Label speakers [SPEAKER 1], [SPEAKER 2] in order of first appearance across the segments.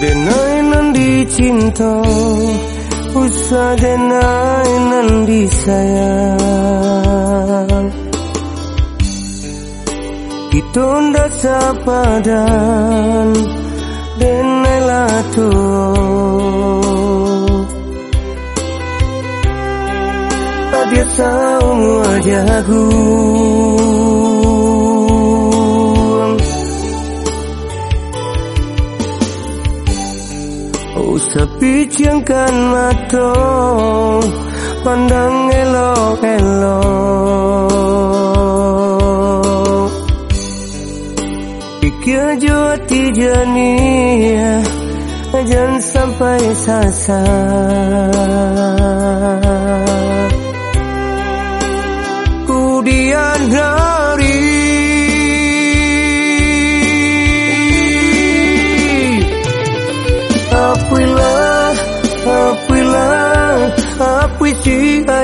[SPEAKER 1] denai nan dicinta Usah denai nan disayang Kita ndak sapadan Denai latu Dia tahu wajahku Sepicangkan mata Pandang elok-elok. Pikir jua tijani Jangan sampai sasar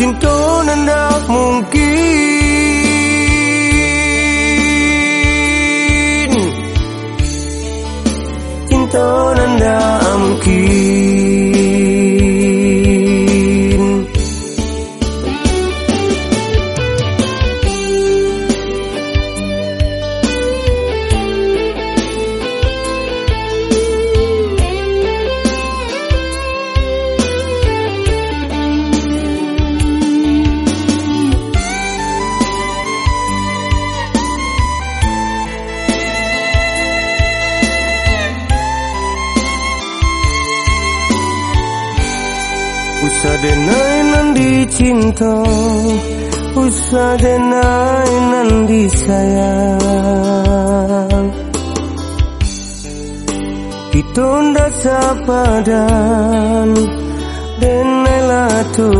[SPEAKER 1] Cinta nendak mungkin. Cinta nendak mungkin Denai nan dicinta Usah denai nan disayang Kita ndak sapadan Denai latu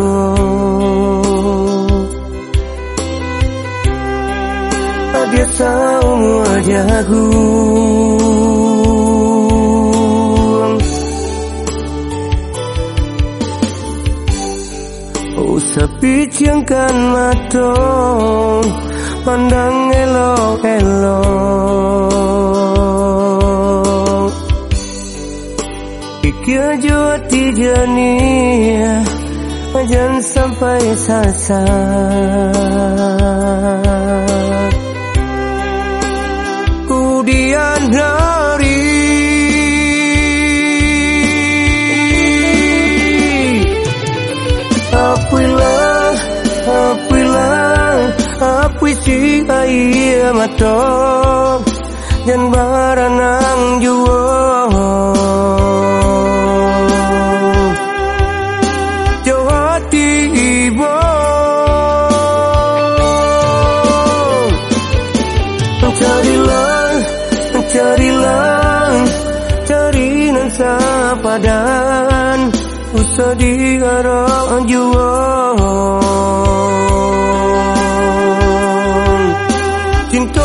[SPEAKER 1] Dia tahu wajahku Sepicangkan mata Pandang elok-elok. Pikir jua tijani Jangan sampai sasar mata Dan baranang jua Jawa tiba Carilah, carilah, cari nan sapadan Usah diarang jua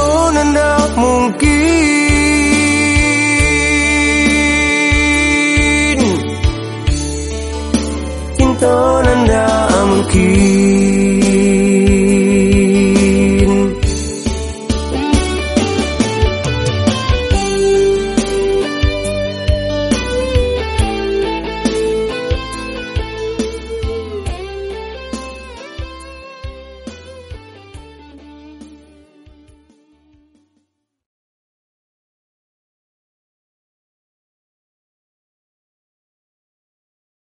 [SPEAKER 1] Cinta nendak mungkin